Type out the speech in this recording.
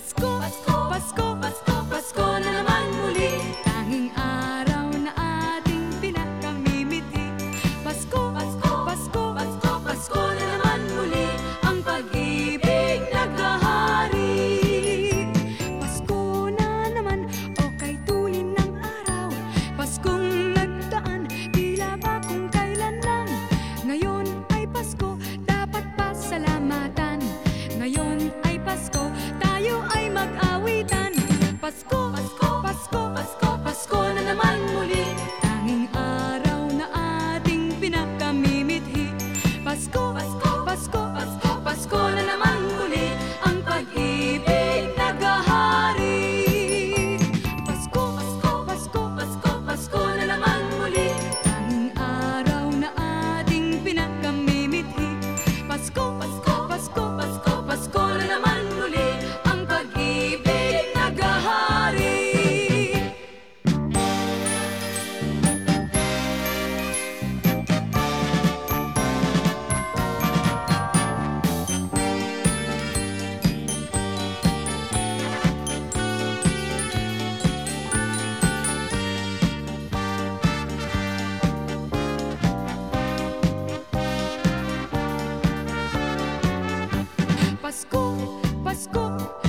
マスコ」スコマスコ Pasko